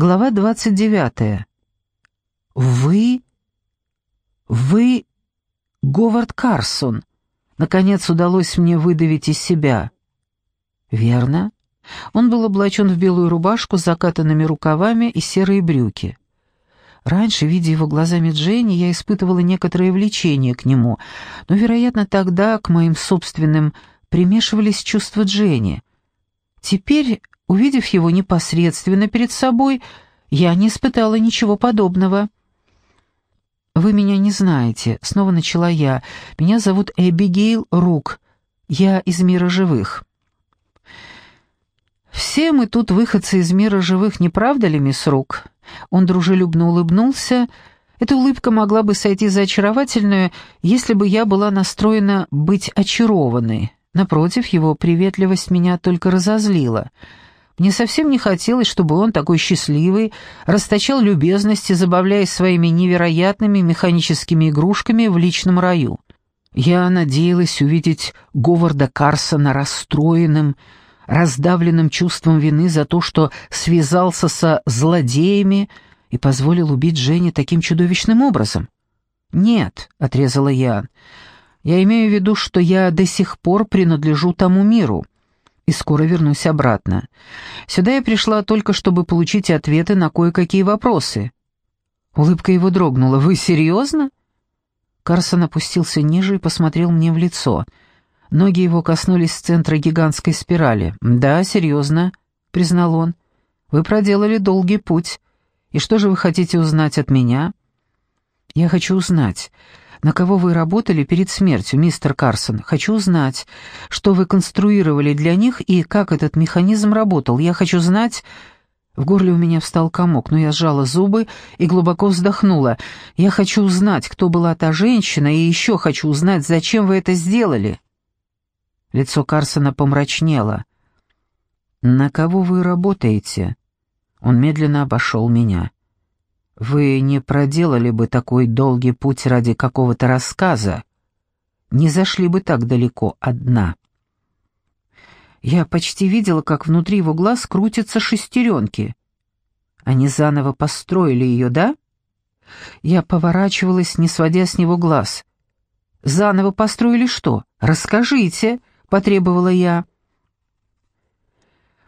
Глава 29. «Вы... вы... Говард Карсон», — наконец удалось мне выдавить из себя. «Верно». Он был облачен в белую рубашку с закатанными рукавами и серые брюки. Раньше, видя его глазами Дженни, я испытывала некоторое влечение к нему, но, вероятно, тогда к моим собственным примешивались чувства Дженни. Теперь, увидев его непосредственно перед собой, я не испытала ничего подобного. «Вы меня не знаете», — снова начала я. «Меня зовут Эбигейл Рук. Я из мира живых». «Все мы тут выходцы из мира живых, не правда ли, мисс Рук?» Он дружелюбно улыбнулся. Эта улыбка могла бы сойти за очаровательную, если бы я была настроена быть очарованной. Напротив, его приветливость меня только разозлила. Мне совсем не хотелось, чтобы он, такой счастливый, расточал любезности, забавляясь своими невероятными механическими игрушками в личном раю. Я надеялась увидеть Говарда Карсона расстроенным, раздавленным чувством вины за то, что связался со злодеями и позволил убить Жене таким чудовищным образом. «Нет», — отрезала я, — «я имею в виду, что я до сих пор принадлежу тому миру» и скоро вернусь обратно. Сюда я пришла только, чтобы получить ответы на кое-какие вопросы». Улыбка его дрогнула. «Вы серьезно?» Карсон опустился ниже и посмотрел мне в лицо — Ноги его коснулись центра гигантской спирали. «Да, серьезно», — признал он. «Вы проделали долгий путь. И что же вы хотите узнать от меня?» «Я хочу узнать, на кого вы работали перед смертью, мистер Карсон. Хочу узнать, что вы конструировали для них и как этот механизм работал. Я хочу знать...» В горле у меня встал комок, но я сжала зубы и глубоко вздохнула. «Я хочу узнать, кто была та женщина, и еще хочу узнать, зачем вы это сделали». Лицо Карсона помрачнело. «На кого вы работаете?» Он медленно обошел меня. «Вы не проделали бы такой долгий путь ради какого-то рассказа? Не зашли бы так далеко одна?» Я почти видела, как внутри его глаз крутятся шестеренки. Они заново построили ее, да? Я поворачивалась, не сводя с него глаз. «Заново построили что? Расскажите!» — потребовала я.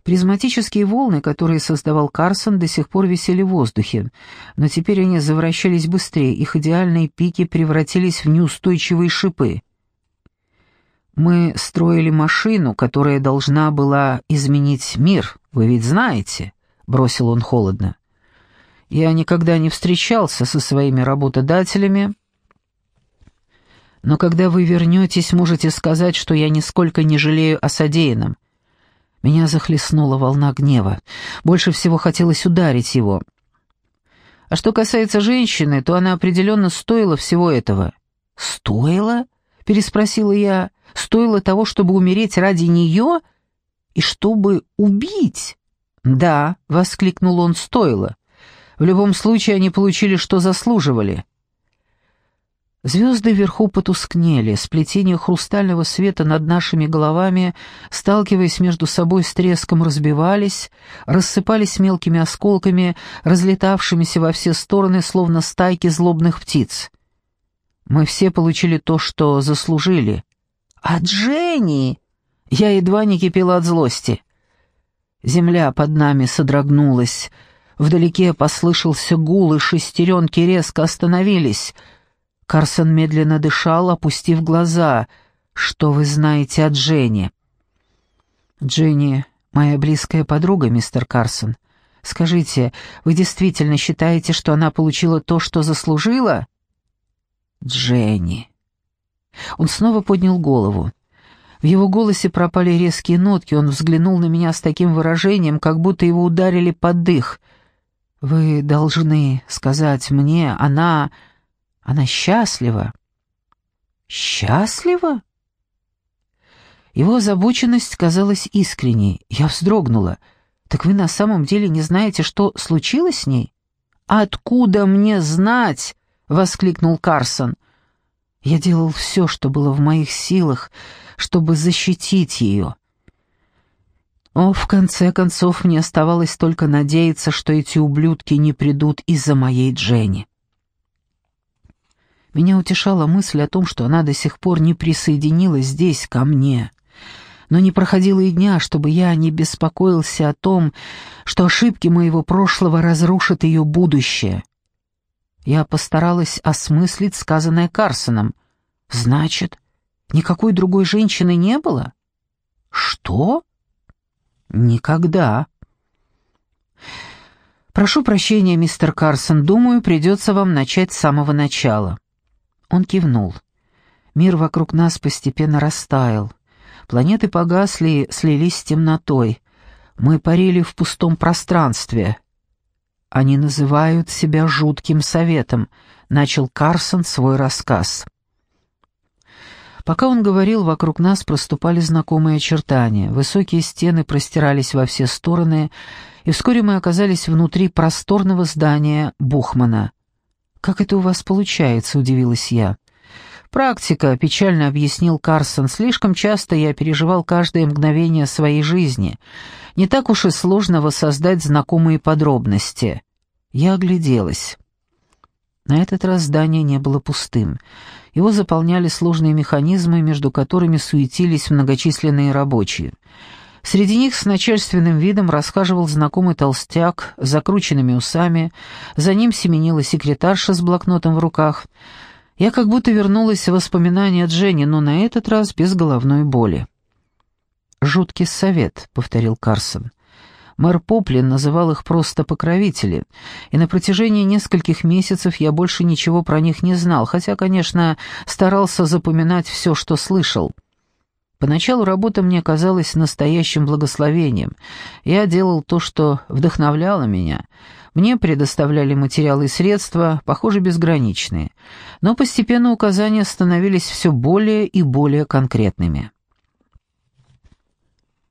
Призматические волны, которые создавал Карсон, до сих пор висели в воздухе, но теперь они завращались быстрее, их идеальные пики превратились в неустойчивые шипы. «Мы строили машину, которая должна была изменить мир, вы ведь знаете», — бросил он холодно. «Я никогда не встречался со своими работодателями, но когда вы вернетесь, можете сказать, что я нисколько не жалею о содеянном». Меня захлестнула волна гнева. Больше всего хотелось ударить его. А что касается женщины, то она определенно стоила всего этого. «Стоила?» — переспросила я. «Стоило того, чтобы умереть ради нее и чтобы убить?» «Да», — воскликнул он, — «стоило. В любом случае они получили, что заслуживали». Звезды вверху потускнели, сплетение хрустального света над нашими головами, сталкиваясь между собой с треском, разбивались, рассыпались мелкими осколками, разлетавшимися во все стороны, словно стайки злобных птиц. Мы все получили то, что заслужили. А Дженни! Я едва не кипела от злости. Земля под нами содрогнулась. Вдалеке послышался гул, и шестеренки резко остановились — Карсон медленно дышал, опустив глаза. «Что вы знаете о Дженни?» «Дженни — моя близкая подруга, мистер Карсон. Скажите, вы действительно считаете, что она получила то, что заслужила?» «Дженни». Он снова поднял голову. В его голосе пропали резкие нотки, он взглянул на меня с таким выражением, как будто его ударили под дых. «Вы должны сказать мне, она...» Она счастлива. Счастлива? Его озабоченность казалась искренней. Я вздрогнула. Так вы на самом деле не знаете, что случилось с ней? Откуда мне знать? воскликнул Карсон. Я делал все, что было в моих силах, чтобы защитить ее. О, в конце концов, мне оставалось только надеяться, что эти ублюдки не придут из-за моей Дженни. Меня утешала мысль о том, что она до сих пор не присоединилась здесь ко мне. Но не проходило и дня, чтобы я не беспокоился о том, что ошибки моего прошлого разрушат ее будущее. Я постаралась осмыслить сказанное Карсоном. Значит, никакой другой женщины не было? Что? Никогда. Прошу прощения, мистер Карсон, думаю, придется вам начать с самого начала. Он кивнул. Мир вокруг нас постепенно растаял. Планеты погасли, слились с темнотой. Мы парили в пустом пространстве. Они называют себя жутким советом, начал Карсон свой рассказ. Пока он говорил, вокруг нас проступали знакомые очертания. Высокие стены простирались во все стороны, и вскоре мы оказались внутри просторного здания Бухмана. «Как это у вас получается?» — удивилась я. «Практика», — печально объяснил Карсон. «Слишком часто я переживал каждое мгновение своей жизни. Не так уж и сложно воссоздать знакомые подробности». Я огляделась. На этот раз здание не было пустым. Его заполняли сложные механизмы, между которыми суетились многочисленные рабочие. Среди них с начальственным видом расхаживал знакомый толстяк с закрученными усами, за ним семенила секретарша с блокнотом в руках. Я как будто вернулась в воспоминания Дженни, но на этот раз без головной боли. «Жуткий совет», — повторил Карсон. Мэр Поплин называл их просто покровители, и на протяжении нескольких месяцев я больше ничего про них не знал, хотя, конечно, старался запоминать все, что слышал. Поначалу работа мне казалась настоящим благословением. Я делал то, что вдохновляло меня. Мне предоставляли материалы и средства, похоже, безграничные. Но постепенно указания становились все более и более конкретными.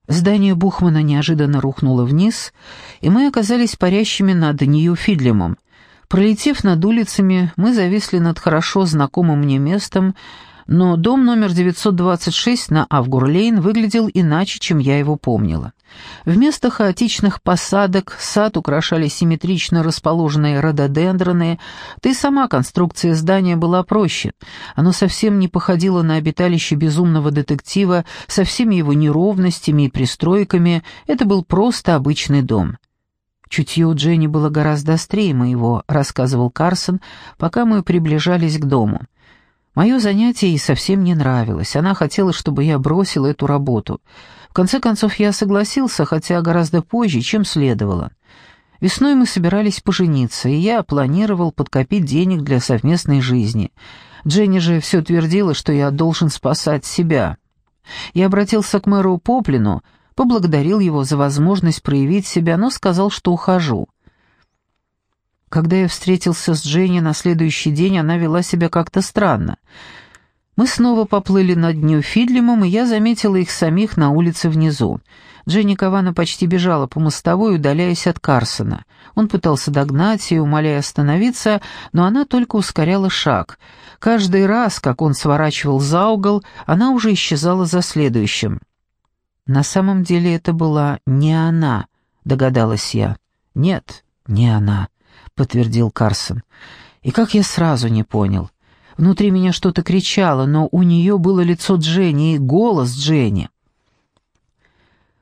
Здание Бухмана неожиданно рухнуло вниз, и мы оказались парящими над Нью-Фидлемом. Пролетев над улицами, мы зависли над хорошо знакомым мне местом, но дом номер 926 на Авгурлейн выглядел иначе, чем я его помнила. Вместо хаотичных посадок сад украшали симметрично расположенные рододендроны, да и сама конструкция здания была проще. Оно совсем не походило на обиталище безумного детектива со всеми его неровностями и пристройками, это был просто обычный дом. Чутье у Дженни было гораздо острее моего, рассказывал Карсон, пока мы приближались к дому. Мое занятие ей совсем не нравилось, она хотела, чтобы я бросил эту работу. В конце концов, я согласился, хотя гораздо позже, чем следовало. Весной мы собирались пожениться, и я планировал подкопить денег для совместной жизни. Дженни же все твердила, что я должен спасать себя. Я обратился к мэру Поплину, поблагодарил его за возможность проявить себя, но сказал, что ухожу. Когда я встретился с Дженни на следующий день, она вела себя как-то странно. Мы снова поплыли над Нью-Фидлемом, и я заметила их самих на улице внизу. Дженни Кавана почти бежала по мостовой, удаляясь от Карсона. Он пытался догнать ее, умоляя остановиться, но она только ускоряла шаг. Каждый раз, как он сворачивал за угол, она уже исчезала за следующим. На самом деле это была не она, догадалась я. Нет, не она подтвердил Карсон. И как я сразу не понял. Внутри меня что-то кричало, но у нее было лицо Дженни и голос Дженни.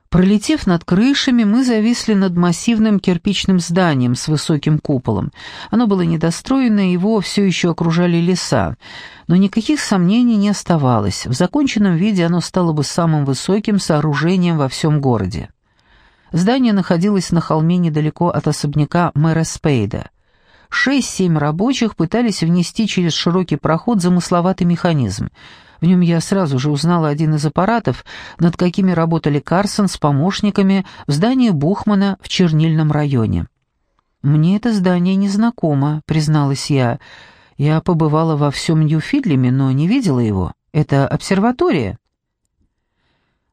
Пролетев над крышами, мы зависли над массивным кирпичным зданием с высоким куполом. Оно было недостроено, его все еще окружали леса. Но никаких сомнений не оставалось. В законченном виде оно стало бы самым высоким сооружением во всем городе. Здание находилось на холме недалеко от особняка мэра Спейда. Шесть-семь рабочих пытались внести через широкий проход замысловатый механизм. В нем я сразу же узнала один из аппаратов, над какими работали Карсон с помощниками в здании Бухмана в Чернильном районе. «Мне это здание незнакомо», — призналась я. «Я побывала во всем Нью-Фидлеме, но не видела его. Это обсерватория?»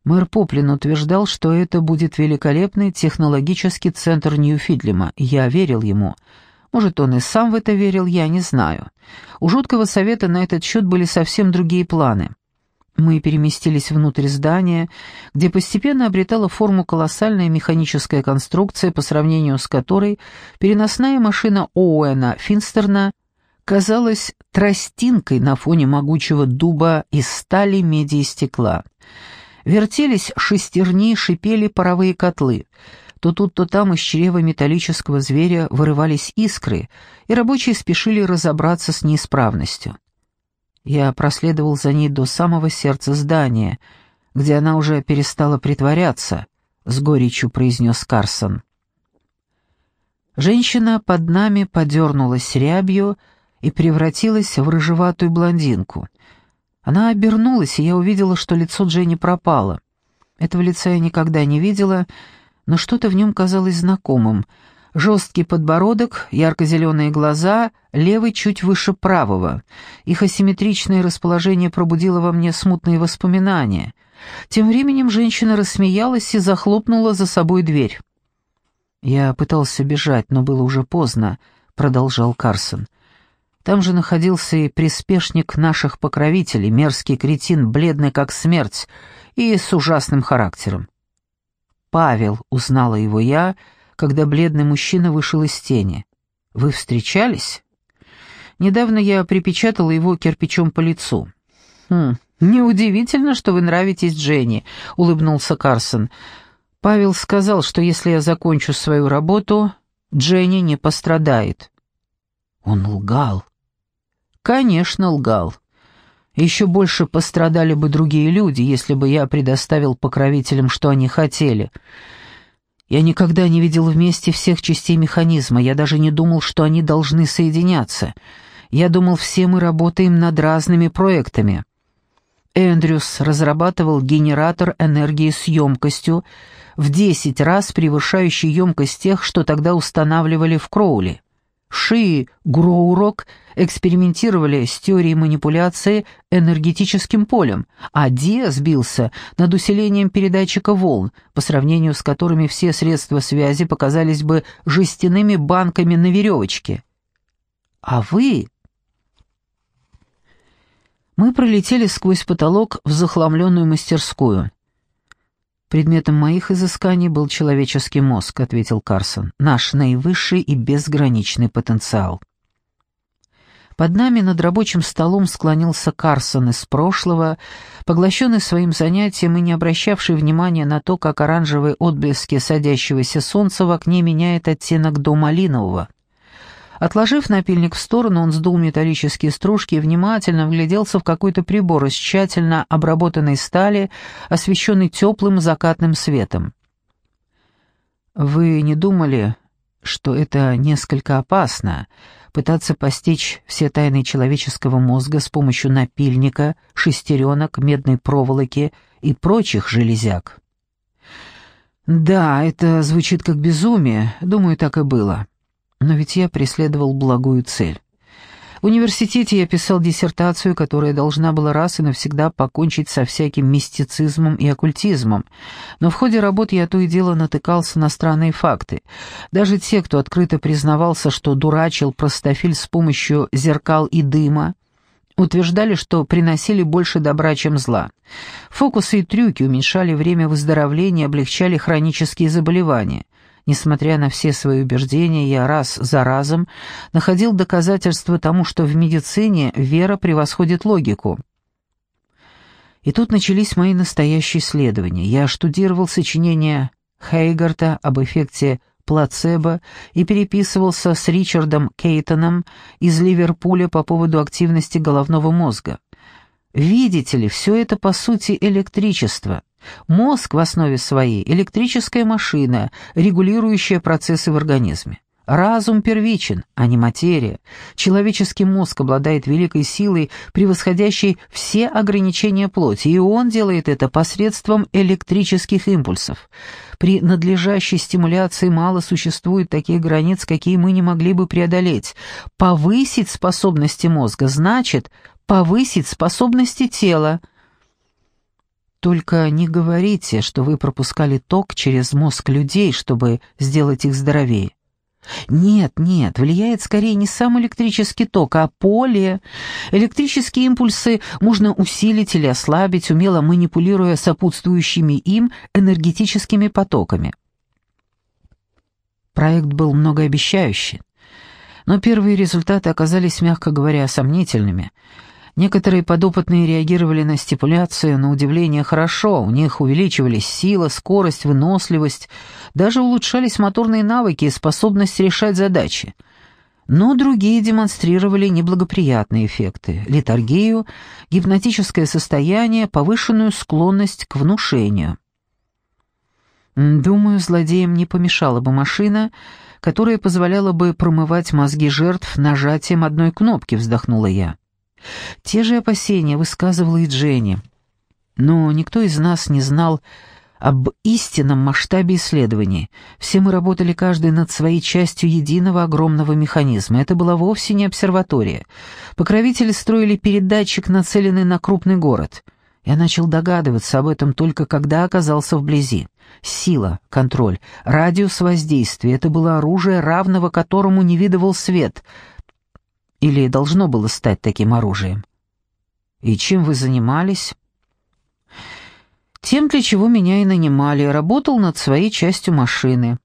Мэр Поплин утверждал, что это будет великолепный технологический центр Нью-Фидлема. Я верил ему. Может, он и сам в это верил, я не знаю. У жуткого совета на этот счет были совсем другие планы. Мы переместились внутрь здания, где постепенно обретала форму колоссальная механическая конструкция, по сравнению с которой переносная машина Оуэна Финстерна казалась тростинкой на фоне могучего дуба из стали, меди и стекла. Вертелись шестерни, шипели паровые котлы. То тут, то там из чрева металлического зверя вырывались искры, и рабочие спешили разобраться с неисправностью. Я проследовал за ней до самого сердца здания, где она уже перестала притворяться, — с горечью произнес Карсон. Женщина под нами подернулась рябью и превратилась в рыжеватую блондинку. Она обернулась, и я увидела, что лицо Дженни пропало. Этого лица я никогда не видела, но что-то в нем казалось знакомым — Жесткий подбородок, ярко-зеленые глаза, левый чуть выше правого. Их асимметричное расположение пробудило во мне смутные воспоминания. Тем временем женщина рассмеялась и захлопнула за собой дверь. «Я пытался бежать, но было уже поздно», — продолжал Карсон. «Там же находился и приспешник наших покровителей, мерзкий кретин, бледный как смерть и с ужасным характером». «Павел», — узнала его я, — когда бледный мужчина вышел из тени. «Вы встречались?» «Недавно я припечатала его кирпичом по лицу». «Хм, неудивительно, что вы нравитесь Дженни», — улыбнулся Карсон. «Павел сказал, что если я закончу свою работу, Дженни не пострадает». Он лгал. «Конечно, лгал. Еще больше пострадали бы другие люди, если бы я предоставил покровителям, что они хотели. Я никогда не видел вместе всех частей механизма, я даже не думал, что они должны соединяться. Я думал, все мы работаем над разными проектами. Эндрюс разрабатывал генератор энергии с емкостью, в 10 раз превышающей емкость тех, что тогда устанавливали в Кроули. Ши Гроурок экспериментировали с теорией манипуляции энергетическим полем, а Диа сбился над усилением передатчика волн, по сравнению с которыми все средства связи показались бы жестяными банками на веревочке. А вы... Мы пролетели сквозь потолок в захламленную мастерскую. «Предметом моих изысканий был человеческий мозг», — ответил Карсон. «Наш наивысший и безграничный потенциал». Под нами над рабочим столом склонился Карсон из прошлого, поглощенный своим занятием и не обращавший внимания на то, как оранжевые отблески садящегося солнца в окне меняет оттенок до малинового. Отложив напильник в сторону, он сдул металлические стружки и внимательно вгляделся в какой-то прибор из тщательно обработанной стали, освещенный теплым закатным светом. «Вы не думали, что это несколько опасно, пытаться постичь все тайны человеческого мозга с помощью напильника, шестеренок, медной проволоки и прочих железяк?» «Да, это звучит как безумие, думаю, так и было». Но ведь я преследовал благую цель. В университете я писал диссертацию, которая должна была раз и навсегда покончить со всяким мистицизмом и оккультизмом, но в ходе работ я то и дело натыкался на странные факты. Даже те, кто открыто признавался, что дурачил простофиль с помощью зеркал и дыма, утверждали, что приносили больше добра, чем зла. Фокусы и трюки уменьшали время выздоровления, облегчали хронические заболевания. Несмотря на все свои убеждения, я раз за разом находил доказательства тому, что в медицине вера превосходит логику. И тут начались мои настоящие исследования. Я штудировал сочинения Хейгарта об эффекте плацебо и переписывался с Ричардом Кейтоном из Ливерпуля по поводу активности головного мозга. Видите ли, все это по сути электричество — Мозг в основе своей – электрическая машина, регулирующая процессы в организме. Разум первичен, а не материя. Человеческий мозг обладает великой силой, превосходящей все ограничения плоти, и он делает это посредством электрических импульсов. При надлежащей стимуляции мало существует таких границ, какие мы не могли бы преодолеть. Повысить способности мозга значит повысить способности тела – только не говорите, что вы пропускали ток через мозг людей, чтобы сделать их здоровее. Нет, нет, влияет скорее не сам электрический ток, а поле. Электрические импульсы можно усилить или ослабить, умело манипулируя сопутствующими им энергетическими потоками. Проект был многообещающий, но первые результаты оказались, мягко говоря, сомнительными – Некоторые подопытные реагировали на стипуляцию, на удивление хорошо, у них увеличивались сила, скорость, выносливость, даже улучшались моторные навыки и способность решать задачи. Но другие демонстрировали неблагоприятные эффекты – литургию, гипнотическое состояние, повышенную склонность к внушению. Думаю, злодеям не помешала бы машина, которая позволяла бы промывать мозги жертв нажатием одной кнопки, вздохнула я. Те же опасения высказывала и Дженни. Но никто из нас не знал об истинном масштабе исследований. Все мы работали каждый над своей частью единого огромного механизма. Это была вовсе не обсерватория. Покровители строили передатчик, нацеленный на крупный город. Я начал догадываться об этом только когда оказался вблизи. Сила, контроль, радиус воздействия — это было оружие, равного которому не видывал свет — или должно было стать таким оружием? И чем вы занимались? Тем, для чего меня и нанимали, работал над своей частью машины.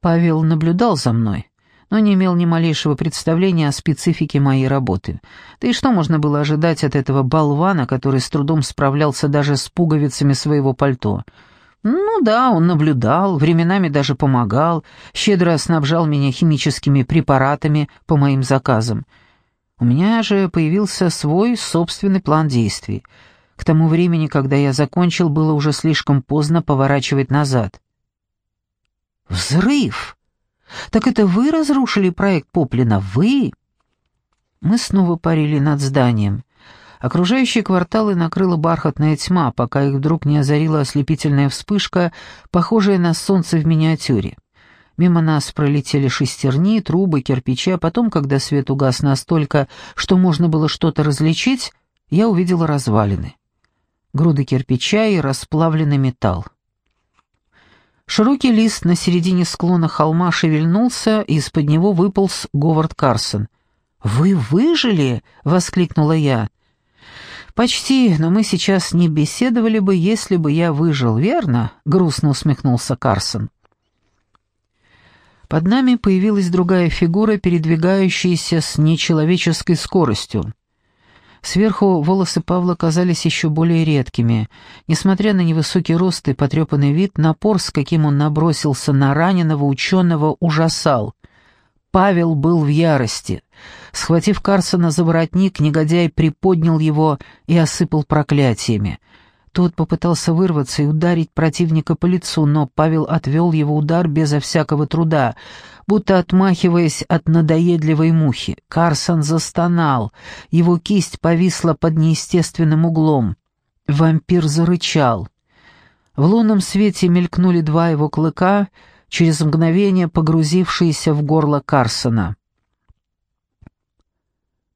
Павел наблюдал за мной, но не имел ни малейшего представления о специфике моей работы. Да и что можно было ожидать от этого болвана, который с трудом справлялся даже с пуговицами своего пальто — ну да, он наблюдал, временами даже помогал, щедро снабжал меня химическими препаратами по моим заказам. У меня же появился свой собственный план действий. К тому времени, когда я закончил, было уже слишком поздно поворачивать назад. «Взрыв! Так это вы разрушили проект Поплина? Вы?» Мы снова парили над зданием. Окружающие кварталы накрыла бархатная тьма, пока их вдруг не озарила ослепительная вспышка, похожая на солнце в миниатюре. Мимо нас пролетели шестерни, трубы, кирпичи, а потом, когда свет угас настолько, что можно было что-то различить, я увидела развалины. Груды кирпича и расплавленный металл. Широкий лист на середине склона холма шевельнулся, и из-под него выполз Говард Карсон. «Вы выжили?» — воскликнула я. «Почти, но мы сейчас не беседовали бы, если бы я выжил, верно?» — грустно усмехнулся Карсон. Под нами появилась другая фигура, передвигающаяся с нечеловеческой скоростью. Сверху волосы Павла казались еще более редкими. Несмотря на невысокий рост и потрепанный вид, напор, с каким он набросился на раненого ученого, ужасал. Павел был в ярости. Схватив Карсона за воротник, негодяй приподнял его и осыпал проклятиями. Тот попытался вырваться и ударить противника по лицу, но Павел отвел его удар безо всякого труда, будто отмахиваясь от надоедливой мухи. Карсон застонал, его кисть повисла под неестественным углом. Вампир зарычал. В лунном свете мелькнули два его клыка, через мгновение погрузившиеся в горло Карсона.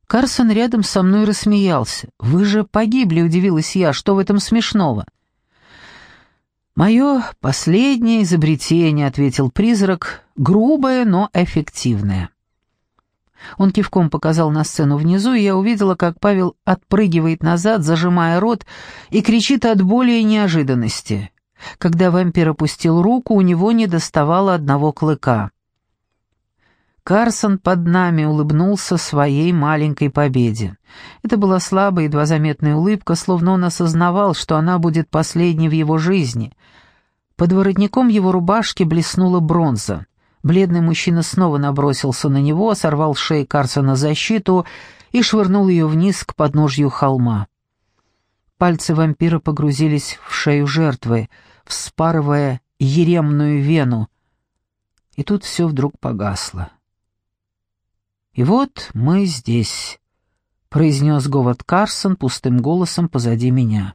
Карсон рядом со мной рассмеялся. «Вы же погибли», — удивилась я. «Что в этом смешного?» «Мое последнее изобретение», — ответил призрак, — «грубое, но эффективное». Он кивком показал на сцену внизу, и я увидела, как Павел отпрыгивает назад, зажимая рот, и кричит от боли и неожиданности. Когда вампир опустил руку, у него не доставало одного клыка. Карсон под нами улыбнулся своей маленькой победе. Это была слабая, едва заметная улыбка, словно он осознавал, что она будет последней в его жизни. Под воротником его рубашки блеснула бронза. Бледный мужчина снова набросился на него, сорвал с шеи Карсона защиту и швырнул ее вниз к подножью холма. Пальцы вампира погрузились в шею жертвы, вспарывая еремную вену. И тут все вдруг погасло. «И вот мы здесь», — произнес Говард Карсон пустым голосом позади меня.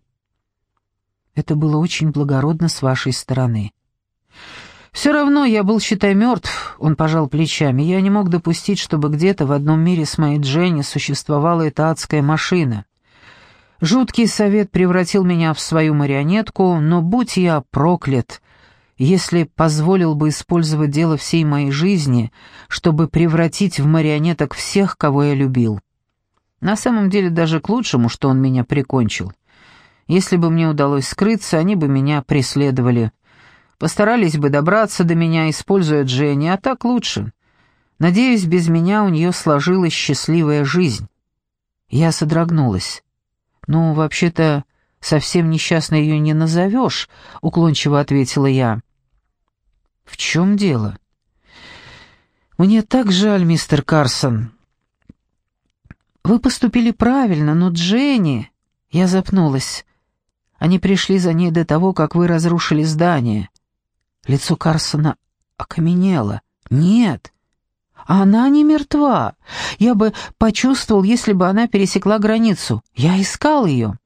«Это было очень благородно с вашей стороны». «Все равно я был, считай, мертв», — он пожал плечами. «Я не мог допустить, чтобы где-то в одном мире с моей Дженни существовала эта адская машина. Жуткий совет превратил меня в свою марионетку, но будь я проклят, если позволил бы использовать дело всей моей жизни, чтобы превратить в марионеток всех, кого я любил. На самом деле даже к лучшему, что он меня прикончил. Если бы мне удалось скрыться, они бы меня преследовали. Постарались бы добраться до меня, используя Дженни, а так лучше. Надеюсь, без меня у нее сложилась счастливая жизнь. Я содрогнулась. «Ну, вообще-то, совсем несчастной ее не назовешь», — уклончиво ответила я. «В чем дело?» «Мне так жаль, мистер Карсон». «Вы поступили правильно, но Дженни...» Я запнулась. Они пришли за ней до того, как вы разрушили здание. Лицо Карсона окаменело. «Нет, она не мертва. Я бы почувствовал, если бы она пересекла границу. Я искал ее».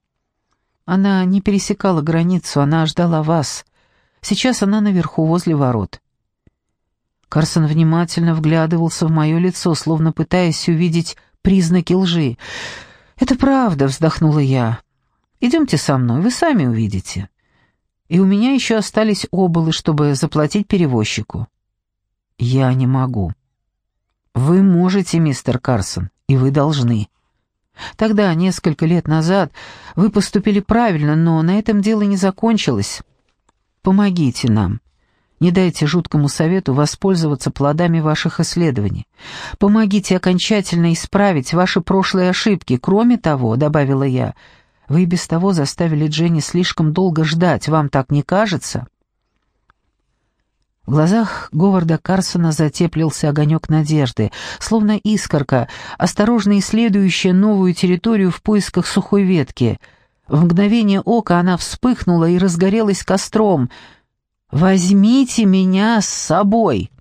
«Она не пересекала границу, она ждала вас. Сейчас она наверху, возле ворот». Карсон внимательно вглядывался в мое лицо, словно пытаясь увидеть признаки лжи. «Это правда», — вздохнула я. Идемте со мной, вы сами увидите. И у меня еще остались оболы, чтобы заплатить перевозчику». «Я не могу». «Вы можете, мистер Карсон, и вы должны». Тогда, несколько лет назад, вы поступили правильно, но на этом дело не закончилось. Помогите нам. Не дайте жуткому совету воспользоваться плодами ваших исследований. Помогите окончательно исправить ваши прошлые ошибки. Кроме того, — добавила я, — вы без того заставили Дженни слишком долго ждать, вам так не кажется?» В глазах Говарда Карсона затеплился огонек надежды, словно искорка, осторожно исследующая новую территорию в поисках сухой ветки. В мгновение ока она вспыхнула и разгорелась костром. «Возьмите меня с собой!»